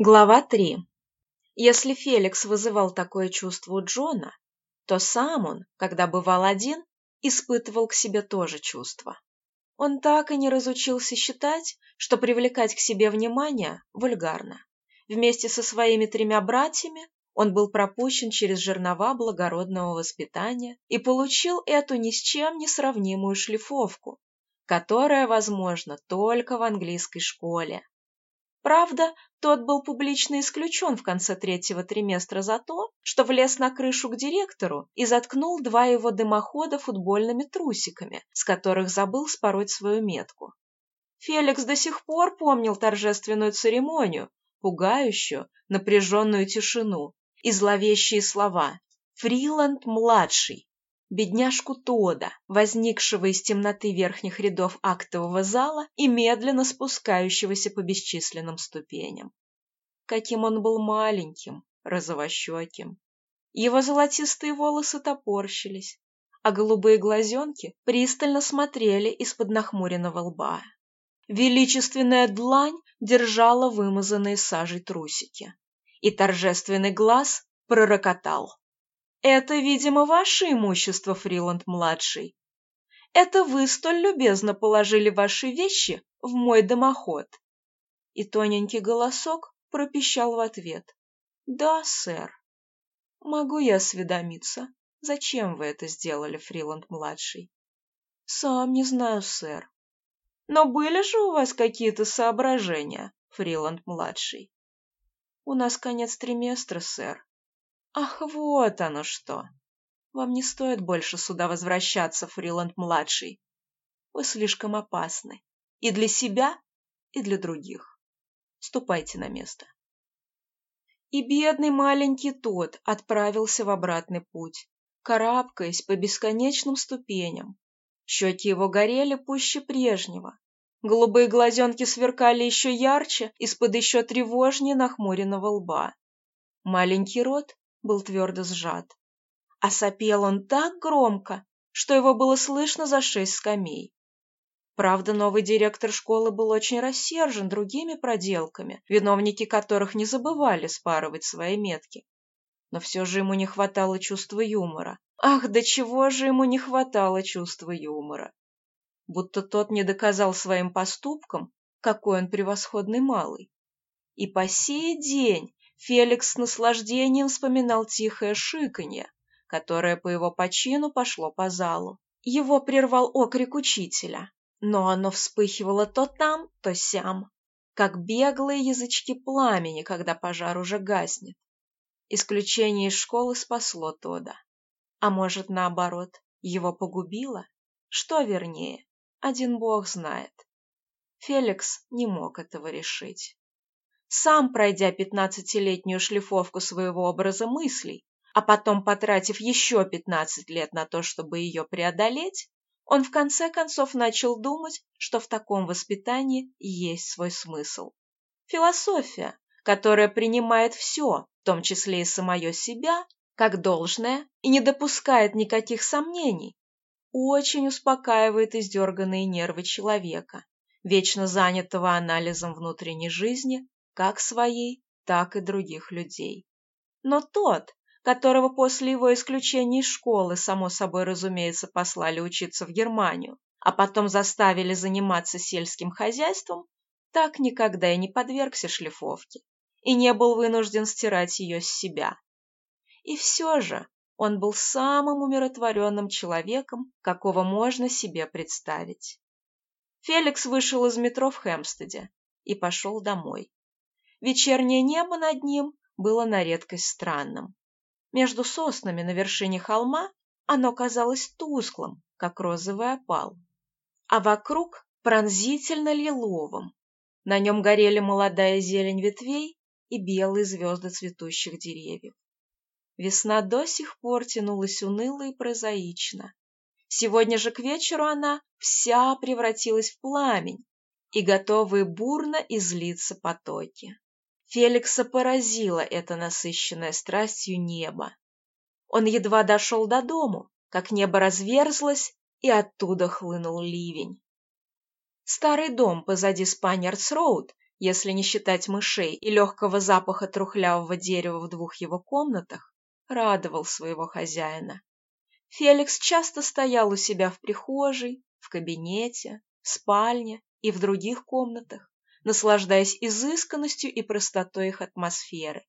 Глава 3. Если Феликс вызывал такое чувство у Джона, то сам он, когда бывал один, испытывал к себе тоже чувство. Он так и не разучился считать, что привлекать к себе внимание вульгарно. Вместе со своими тремя братьями он был пропущен через жернова благородного воспитания и получил эту ни с чем не сравнимую шлифовку, которая возможна только в английской школе. Правда, тот был публично исключен в конце третьего триместра за то, что влез на крышу к директору и заткнул два его дымохода футбольными трусиками, с которых забыл спороть свою метку. Феликс до сих пор помнил торжественную церемонию, пугающую, напряженную тишину и зловещие слова «Фриланд-младший», бедняжку Тода, возникшего из темноты верхних рядов актового зала и медленно спускающегося по бесчисленным ступеням. Каким он был маленьким, розовощеким. Его золотистые волосы топорщились, а голубые глазенки пристально смотрели из-под нахмуренного лба. Величественная длань держала вымазанные сажей трусики, и торжественный глаз пророкотал. Это, видимо, ваше имущество, Фриланд-младший. Это вы столь любезно положили ваши вещи в мой дымоход. И тоненький голосок пропищал в ответ. Да, сэр. Могу я осведомиться, зачем вы это сделали, Фриланд-младший? Сам не знаю, сэр. Но были же у вас какие-то соображения, Фриланд-младший? У нас конец триместра, сэр, Ах, вот оно что! Вам не стоит больше сюда возвращаться, Фриланд-младший. Вы слишком опасны. И для себя, и для других. Ступайте на место. И бедный маленький тот отправился в обратный путь, карабкаясь по бесконечным ступеням. Щеки его горели пуще прежнего. Голубые глазенки сверкали еще ярче из-под еще тревожнее нахмуренного лба. Маленький рот был твердо сжат. А сопел он так громко, что его было слышно за шесть скамей. Правда, новый директор школы был очень рассержен другими проделками, виновники которых не забывали спарывать свои метки. Но все же ему не хватало чувства юмора. Ах, до чего же ему не хватало чувства юмора! Будто тот не доказал своим поступкам, какой он превосходный малый. И по сей день Феликс с наслаждением вспоминал тихое шиканье, которое по его почину пошло по залу. Его прервал окрик учителя, но оно вспыхивало то там, то сям, как беглые язычки пламени, когда пожар уже гаснет. Исключение из школы спасло Тода. А может, наоборот, его погубило? Что вернее, один бог знает. Феликс не мог этого решить сам пройдя пятнадцатилетнюю шлифовку своего образа мыслей, а потом потратив еще пятнадцать лет на то, чтобы ее преодолеть, он в конце концов начал думать, что в таком воспитании есть свой смысл. Философия, которая принимает все, в том числе и самое себя, как должное и не допускает никаких сомнений, очень успокаивает издерганные нервы человека, вечно занятого анализом внутренней жизни как своей, так и других людей. Но тот, которого после его исключения из школы, само собой разумеется, послали учиться в Германию, а потом заставили заниматься сельским хозяйством, так никогда и не подвергся шлифовке и не был вынужден стирать ее с себя. И все же он был самым умиротворенным человеком, какого можно себе представить. Феликс вышел из метро в Хэмстеде и пошел домой. Вечернее небо над ним было на редкость странным. Между соснами на вершине холма оно казалось тусклым, как розовый опал, а вокруг пронзительно лиловым. На нем горели молодая зелень ветвей и белые звезды цветущих деревьев. Весна до сих пор тянулась уныло и прозаично. Сегодня же к вечеру она вся превратилась в пламень и готовые бурно излиться потоки. Феликса поразило это насыщенное страстью небо. Он едва дошел до дому, как небо разверзлось, и оттуда хлынул ливень. Старый дом позади Спаннерс-Роуд если не считать мышей и легкого запаха трухлявого дерева в двух его комнатах, радовал своего хозяина. Феликс часто стоял у себя в прихожей, в кабинете, в спальне и в других комнатах, наслаждаясь изысканностью и простотой их атмосферы,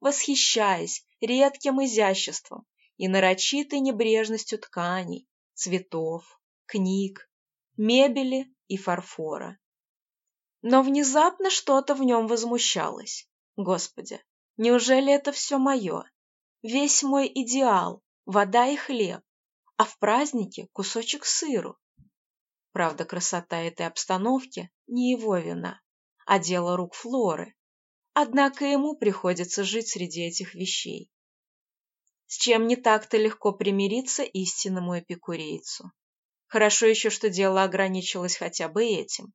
восхищаясь редким изяществом и нарочитой небрежностью тканей, цветов, книг, мебели и фарфора. Но внезапно что-то в нем возмущалось. Господи, неужели это все мое? Весь мой идеал – вода и хлеб, а в празднике кусочек сыру. Правда, красота этой обстановки не его вина, а дело рук Флоры. Однако ему приходится жить среди этих вещей. С чем не так-то легко примириться истинному эпикурейцу. Хорошо еще, что дело ограничилось хотя бы этим.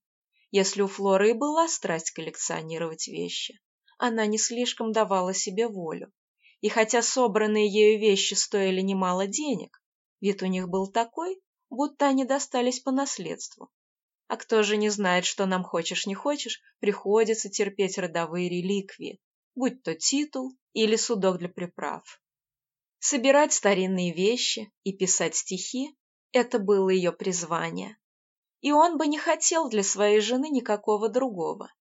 Если у Флоры и была страсть коллекционировать вещи, она не слишком давала себе волю. И хотя собранные ею вещи стоили немало денег, вид у них был такой, будто они достались по наследству. А кто же не знает, что нам хочешь не хочешь, приходится терпеть родовые реликвии, будь то титул или судок для приправ. Собирать старинные вещи и писать стихи – это было ее призвание и он бы не хотел для своей жены никакого другого.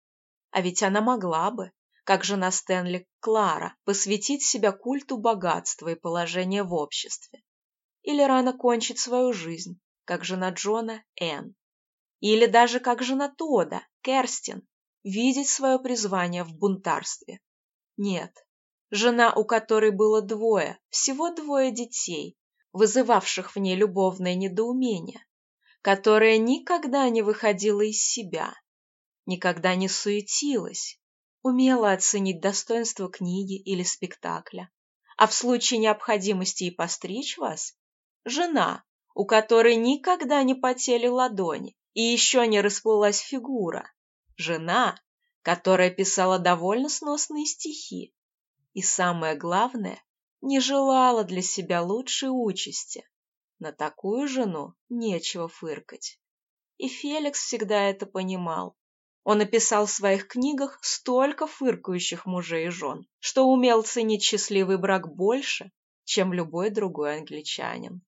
А ведь она могла бы, как жена Стэнли Клара, посвятить себя культу богатства и положения в обществе. Или рано кончить свою жизнь, как жена Джона Энн. Или даже как жена Тода, Керстин, видеть свое призвание в бунтарстве. Нет, жена, у которой было двое, всего двое детей, вызывавших в ней любовное недоумение, которая никогда не выходила из себя, никогда не суетилась, умела оценить достоинство книги или спектакля, а в случае необходимости и постричь вас – жена, у которой никогда не потели ладони и еще не расплылась фигура, жена, которая писала довольно сносные стихи и, самое главное, не желала для себя лучшей участи, на такую жену нечего фыркать. И Феликс всегда это понимал. Он написал в своих книгах столько фыркающих мужей и жен, что умел ценить счастливый брак больше, чем любой другой англичанин.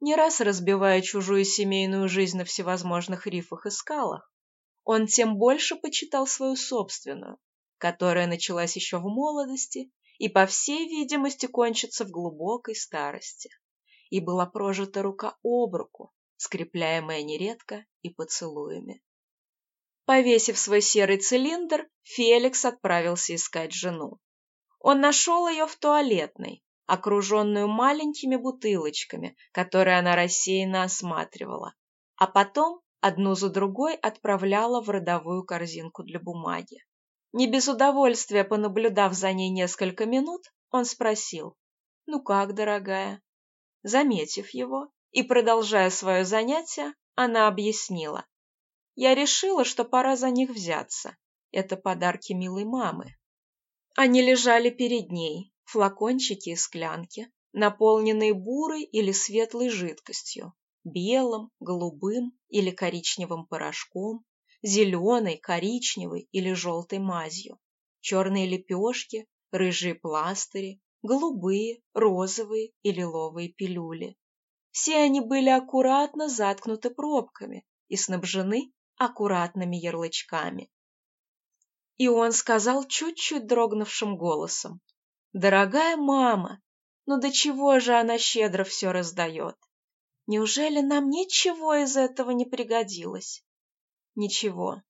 Не раз разбивая чужую семейную жизнь на всевозможных рифах и скалах, он тем больше почитал свою собственную, которая началась еще в молодости и, по всей видимости, кончится в глубокой старости и была прожита рука об руку, скрепляемая нередко и поцелуями. Повесив свой серый цилиндр, Феликс отправился искать жену. Он нашел ее в туалетной, окруженную маленькими бутылочками, которые она рассеянно осматривала, а потом одну за другой отправляла в родовую корзинку для бумаги. Не без удовольствия понаблюдав за ней несколько минут, он спросил, «Ну как, дорогая, Заметив его и продолжая свое занятие, она объяснила. Я решила, что пора за них взяться. Это подарки милой мамы. Они лежали перед ней, флакончики и склянки, наполненные бурой или светлой жидкостью, белым, голубым или коричневым порошком, зеленой, коричневой или желтой мазью, черные лепешки, рыжие пластыри, голубые, розовые и лиловые пилюли. Все они были аккуратно заткнуты пробками и снабжены аккуратными ярлычками. И он сказал чуть-чуть дрогнувшим голосом, «Дорогая мама, ну до чего же она щедро все раздает? Неужели нам ничего из этого не пригодилось?» «Ничего.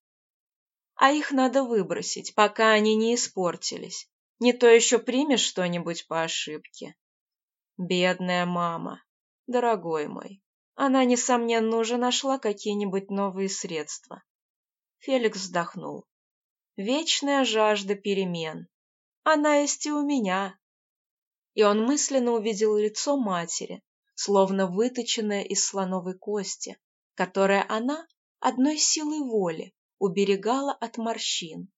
А их надо выбросить, пока они не испортились, не то еще примешь что-нибудь по ошибке. Бедная мама, дорогой мой, она, несомненно, уже нашла какие-нибудь новые средства. Феликс вздохнул. Вечная жажда перемен. Она есть и у меня. И он мысленно увидел лицо матери, словно выточенное из слоновой кости, которое она одной силой воли уберегала от морщин.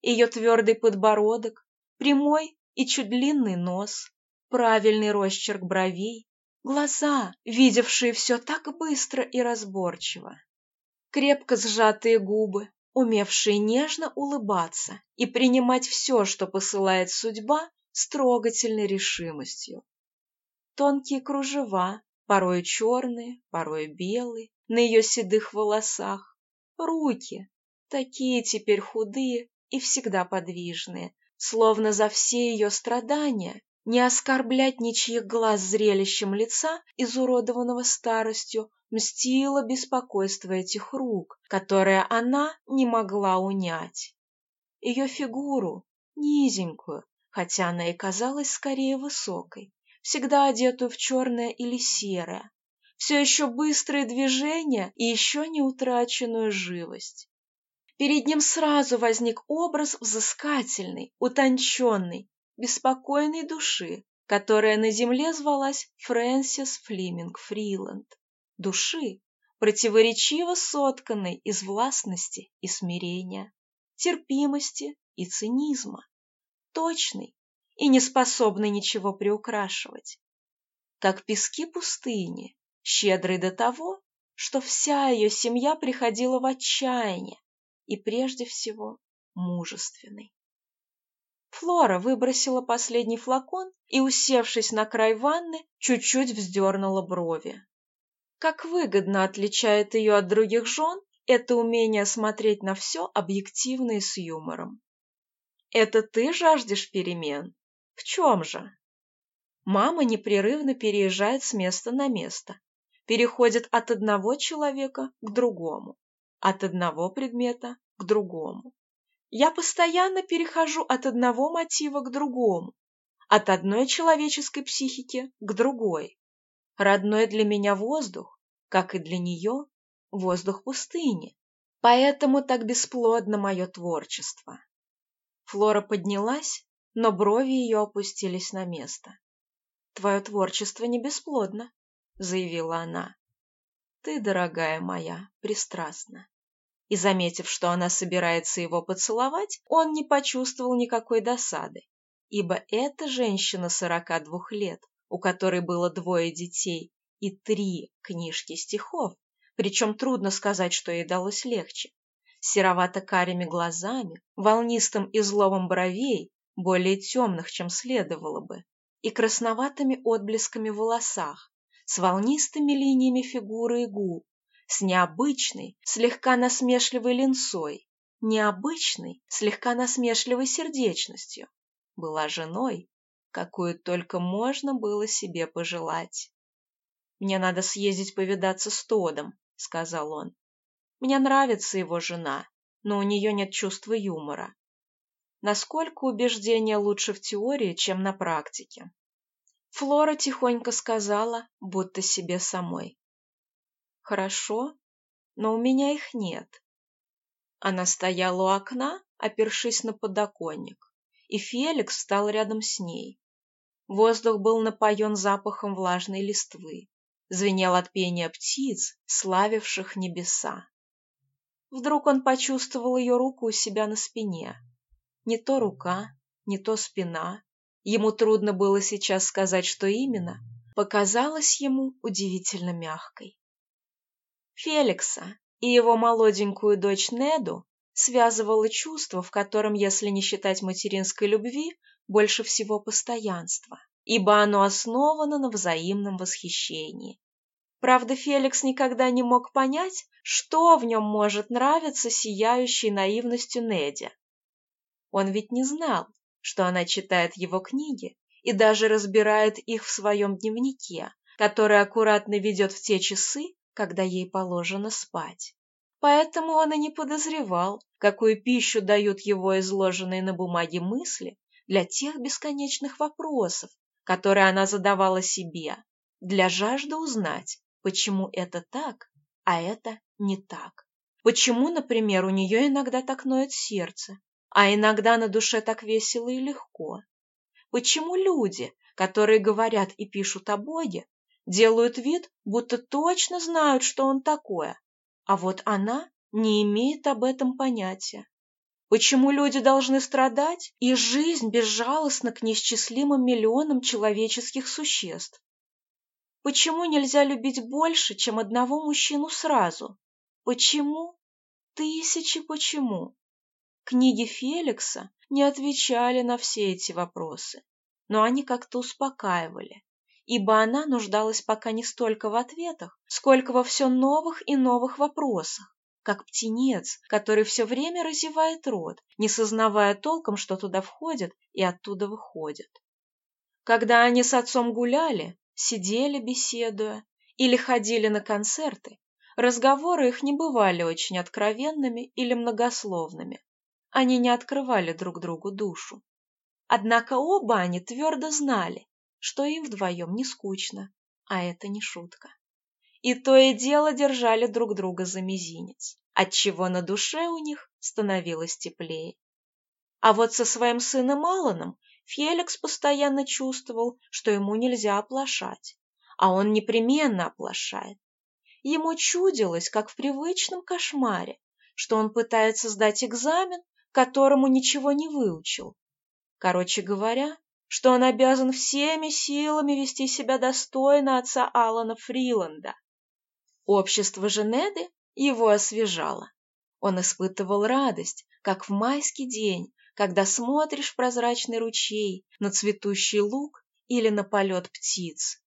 Ее твердый подбородок, прямой и чуть длинный нос, правильный росчерк бровей, глаза, видевшие все так быстро и разборчиво, крепко сжатые губы, умевшие нежно улыбаться и принимать все, что посылает судьба, с трогательной решимостью. Тонкие кружева, порой черные, порой белые, на ее седых волосах, руки, такие теперь худые и всегда подвижные, словно за все ее страдания не оскорблять ничьих глаз зрелищем лица, изуродованного старостью, мстило беспокойство этих рук, которое она не могла унять. Ее фигуру, низенькую, хотя она и казалась скорее высокой, всегда одетую в черное или серое, все еще быстрые движения и еще не утраченную живость. Перед ним сразу возник образ взыскательный, утонченный, беспокойной души, которая на земле звалась Фрэнсис Флиминг Фриланд. Души, противоречиво сотканной из властности и смирения, терпимости и цинизма, точной и не способной ничего приукрашивать. Как пески пустыни, щедрой до того, что вся ее семья приходила в отчаяние и прежде всего мужественной. Флора выбросила последний флакон и, усевшись на край ванны, чуть-чуть вздернула брови. Как выгодно отличает ее от других жен это умение смотреть на все объективно и с юмором. Это ты жаждешь перемен? В чем же? Мама непрерывно переезжает с места на место, переходит от одного человека к другому, от одного предмета к другому. Я постоянно перехожу от одного мотива к другому, от одной человеческой психики к другой. Родной для меня воздух, как и для нее, воздух пустыни. Поэтому так бесплодно мое творчество. Флора поднялась, но брови ее опустились на место. «Твое творчество не бесплодно», — заявила она. «Ты, дорогая моя, пристрастна и, заметив, что она собирается его поцеловать, он не почувствовал никакой досады, ибо эта женщина сорока двух лет, у которой было двое детей и три книжки стихов, причем трудно сказать, что ей далось легче, серовато-карими глазами, волнистым изломом бровей, более темных, чем следовало бы, и красноватыми отблесками в волосах, с волнистыми линиями фигуры и губ, с необычной, слегка насмешливой линцой, необычной, слегка насмешливой сердечностью, была женой, какую только можно было себе пожелать. «Мне надо съездить повидаться с Тодом», — сказал он. «Мне нравится его жена, но у нее нет чувства юмора. Насколько убеждение лучше в теории, чем на практике?» Флора тихонько сказала, будто себе самой. Хорошо, но у меня их нет. Она стояла у окна, опершись на подоконник, и Феликс встал рядом с ней. Воздух был напоен запахом влажной листвы, звенел от пения птиц, славивших небеса. Вдруг он почувствовал ее руку у себя на спине. Не то рука, не то спина. Ему трудно было сейчас сказать, что именно, показалась ему удивительно мягкой. Феликса и его молоденькую дочь Неду связывало чувство, в котором, если не считать материнской любви, больше всего постоянство, ибо оно основано на взаимном восхищении. Правда, Феликс никогда не мог понять, что в нем может нравиться сияющей наивностью Неде. Он ведь не знал, что она читает его книги и даже разбирает их в своем дневнике, который аккуратно ведет в те часы, когда ей положено спать. Поэтому он и не подозревал, какую пищу дают его изложенные на бумаге мысли для тех бесконечных вопросов, которые она задавала себе, для жажды узнать, почему это так, а это не так. Почему, например, у нее иногда так ноет сердце, а иногда на душе так весело и легко? Почему люди, которые говорят и пишут о Боге, делают вид, будто точно знают, что он такое, а вот она не имеет об этом понятия. Почему люди должны страдать, и жизнь безжалостна к неисчислимым миллионам человеческих существ? Почему нельзя любить больше, чем одного мужчину сразу? Почему? тысячи почему. Книги Феликса не отвечали на все эти вопросы, но они как-то успокаивали, ибо она нуждалась пока не столько в ответах, сколько во все новых и новых вопросах, как птенец, который все время разевает рот, не сознавая толком, что туда входит и оттуда выходит. Когда они с отцом гуляли, сидели, беседуя, или ходили на концерты, разговоры их не бывали очень откровенными или многословными. Они не открывали друг другу душу. Однако оба они твердо знали, что им вдвоем не скучно, а это не шутка. И то и дело держали друг друга за мизинец, отчего на душе у них становилось теплее. А вот со своим сыном Алланом Феликс постоянно чувствовал, что ему нельзя оплошать, а он непременно оплошает. Ему чудилось, как в привычном кошмаре, что он пытается сдать экзамен, которому ничего не выучил. Короче говоря, что он обязан всеми силами вести себя достойно отца Алана Фриланда. Общество Женеды его освежало. Он испытывал радость, как в майский день, когда смотришь в прозрачный ручей, на цветущий луг или на полет птиц.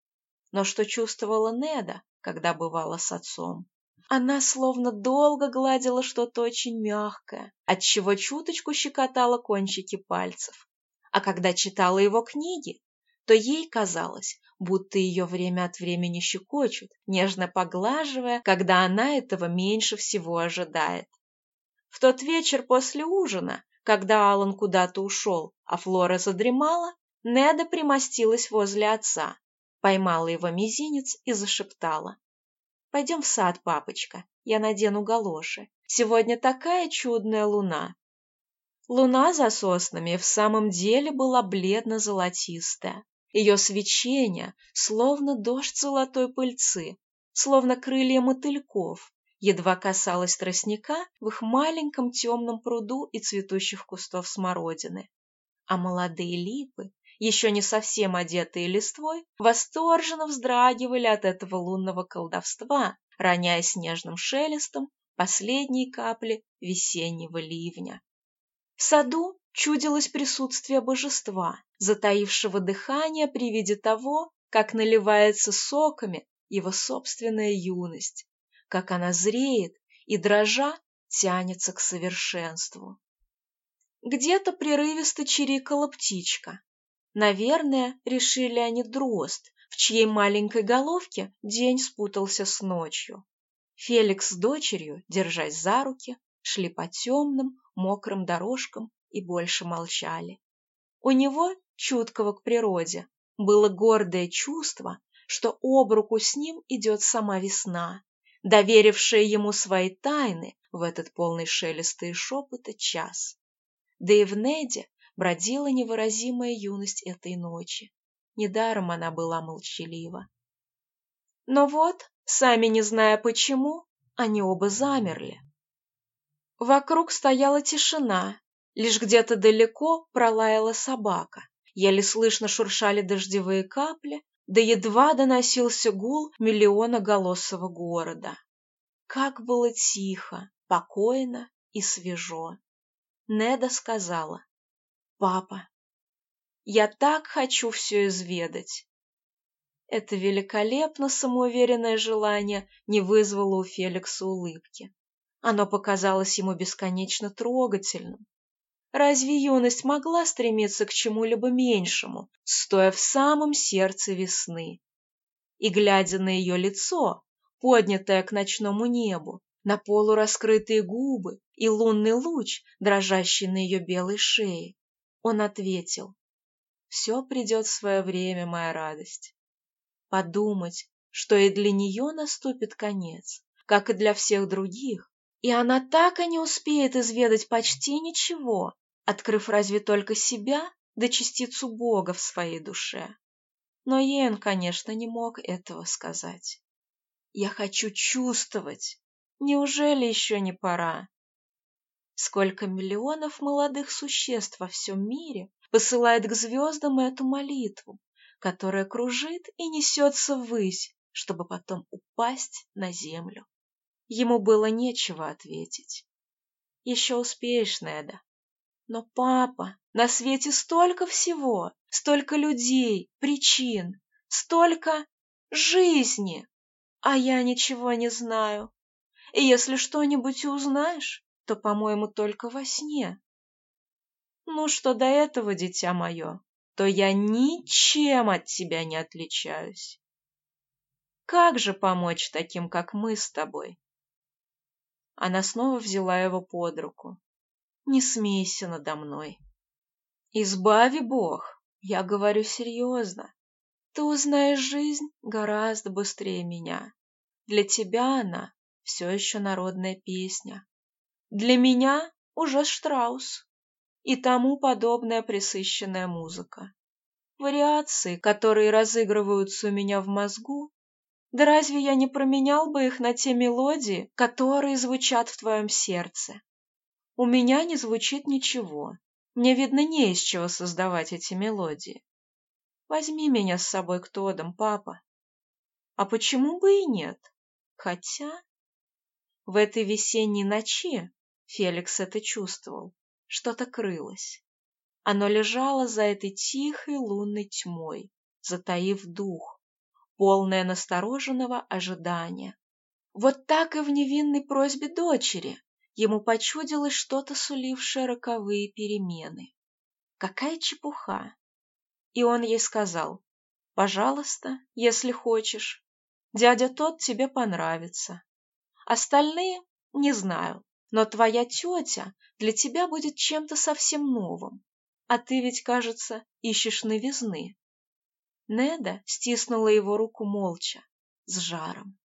Но что чувствовала Неда, когда бывала с отцом? Она словно долго гладила что-то очень мягкое, отчего чуточку щекотала кончики пальцев. А когда читала его книги, то ей казалось, будто ее время от времени щекочут, нежно поглаживая, когда она этого меньше всего ожидает. В тот вечер после ужина, когда Алан куда-то ушел, а Флора задремала, Неда примостилась возле отца, поймала его мизинец и зашептала. «Пойдем в сад, папочка, я надену галоши. Сегодня такая чудная луна». Луна за соснами в самом деле была бледно-золотистая. Ее свечение, словно дождь золотой пыльцы, словно крылья мотыльков, едва касалось тростника в их маленьком темном пруду и цветущих кустов смородины. А молодые липы еще не совсем одетые листвой, восторженно вздрагивали от этого лунного колдовства, роняя снежным шелестом последние капли весеннего ливня. В саду чудилось присутствие божества, затаившего дыхание при виде того, как наливается соками его собственная юность, как она зреет и, дрожа, тянется к совершенству. Где-то прерывисто чирикала птичка, Наверное, решили они дрозд, в чьей маленькой головке день спутался с ночью. Феликс с дочерью, держась за руки, шли по темным, мокрым дорожкам и больше молчали. У него, чуткого к природе, было гордое чувство, что об руку с ним идет сама весна, доверившая ему свои тайны в этот полный шелеста и шепота час. Да и в Неде бродила невыразимая юность этой ночи. Недаром она была молчалива. Но вот, сами не зная почему, они оба замерли. Вокруг стояла тишина, лишь где-то далеко пролаяла собака, еле слышно шуршали дождевые капли, да едва доносился гул миллиона голосового города. Как было тихо, покойно и свежо. Неда сказала, Папа, я так хочу все изведать. Это великолепно самоуверенное желание не вызвало у Феликса улыбки. Оно показалось ему бесконечно трогательным. Разве юность могла стремиться к чему-либо меньшему, стоя в самом сердце весны? И, глядя на ее лицо, поднятое к ночному небу, на полураскрытые губы и лунный луч, дрожащий на ее белой шее, он ответил, «Все придет в свое время, моя радость». Подумать, что и для нее наступит конец, как и для всех других, и она так и не успеет изведать почти ничего, открыв разве только себя да частицу Бога в своей душе. Но ей он, конечно, не мог этого сказать. «Я хочу чувствовать. Неужели еще не пора?» Сколько миллионов молодых существ во всем мире посылает к звездам эту молитву, которая кружит и несется ввысь, чтобы потом упасть на землю. Ему было нечего ответить. Еще успеешь, Неда. Но, папа, на свете столько всего, столько людей, причин, столько жизни, а я ничего не знаю. И если что-нибудь узнаешь, то, по-моему, только во сне. Ну, что до этого, дитя мое, то я ничем от тебя не отличаюсь. Как же помочь таким, как мы с тобой? Она снова взяла его под руку. Не смейся надо мной. Избави Бог, я говорю серьезно. Ты узнаешь жизнь гораздо быстрее меня. Для тебя она все еще народная песня. Для меня уже Штраус и тому подобная присыщенная музыка. Вариации, которые разыгрываются у меня в мозгу, да разве я не променял бы их на те мелодии, которые звучат в твоем сердце? У меня не звучит ничего. Мне, видно, не из чего создавать эти мелодии. Возьми меня с собой к Тодам, папа. А почему бы и нет? Хотя... В этой весенней ночи Феликс это чувствовал. Что-то крылось. Оно лежало за этой тихой лунной тьмой, затаив дух, полное настороженного ожидания. Вот так и в невинной просьбе дочери ему почудилось что-то сулившее роковые перемены. Какая чепуха! И он ей сказал, «Пожалуйста, если хочешь, дядя тот тебе понравится. Остальные не знаю, но твоя тетя для тебя будет чем-то совсем новым. А ты ведь, кажется, ищешь новизны. Неда стиснула его руку молча, с жаром.